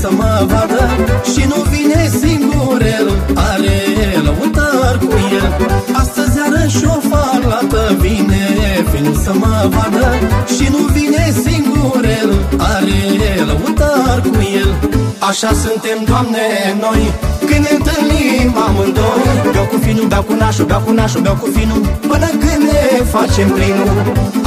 să mă vadă Și nu vine Și nu vine singur el Are lăutar cu el. Așa suntem, Doamne, noi Când ne întâlnim amândoi. Beau cu finul, beau cu nașul, beau cu nașul, beau cu finul Până când ne facem plinul.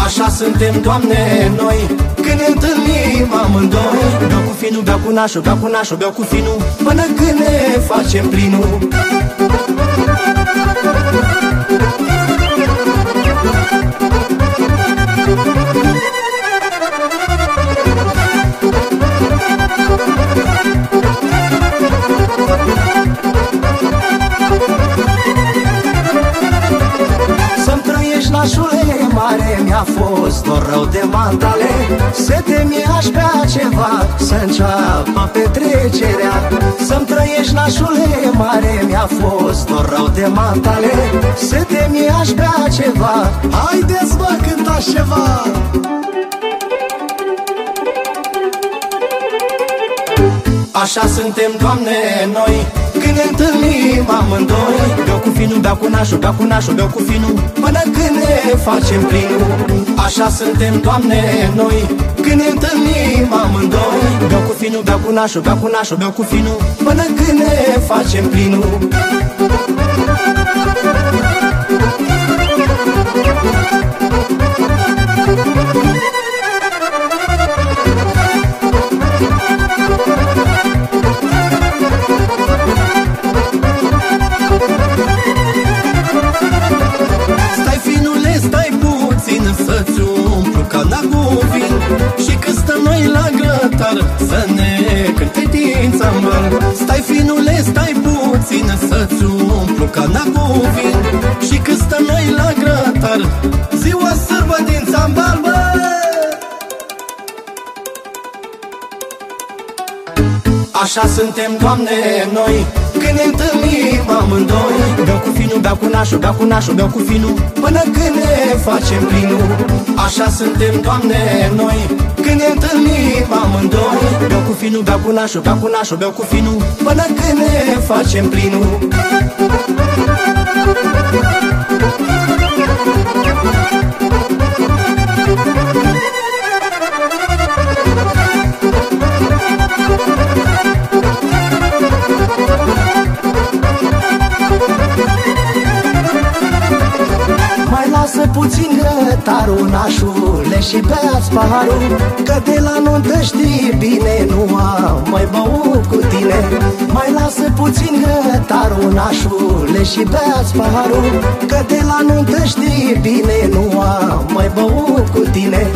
Așa suntem, Doamne, noi Când ne întâlnim amândoi. Beau cu finul, beau cu nașul, beau cu nașul, beau cu finul Până când ne facem plinul nașule mare Mi-a fost dor rău de mantale Se temi aș bea ceva Să înceapă petrecerea. Să-mi trăiești nașule mare Mi-a fost dor rău de mantale Se temi aș bea ceva Haideți mă cântați ceva Așa suntem, Doamne, noi. Când ne întâlnim amândoi Beau cu finul, beau cu nașul, beau cu nașul, beau cu finul Până când ne facem plinul. Așa suntem, Doamne, noi. Când ne întâlnim amândoi Beau cu finul, beau cu nașul, beau cu nașul, beau cu finul Până când ne facem plinul Să ne cânte din țambal. Stai finule, stai puțin Să-ți umplu cana cu vin Și când stăm noi la grătar Ziua sârbă din țambal, bă! Așa suntem, Doamne, noi. Când ne întâlnim amândoi Beau cu finul, beau cu nașul, beau cu nașul, beau cu finul Până când ne facem plinul. Așa suntem, Doamne, noi. Când ne întâlnim amândoi Beau cu finul, beau cu nașul, beau cu nașul, beau cu finul Până când ne facem plinul lasă puțin grătarul nașule și beați paharul Că de la nuntă știi bine nu am mai băut cu tine. Mai lasă puțin grătarul nașule și beați paharul Că de la nuntă știi bine nu am mai băut cu tine.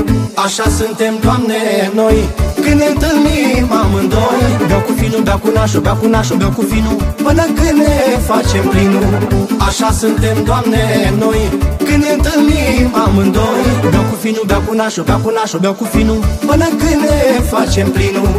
Așa suntem, Doamne, noi. Când ne întâlnim amândoi Beau cu finul, beau cu nașul, beau cu nașul, beau cu finul Până când ne facem plinul. Așa suntem, Doamne, noi. Când ne întâlnim amândoi Beau cu finul, beau cu nașul, beau cu nașul, beau cu finul Până când ne facem plinul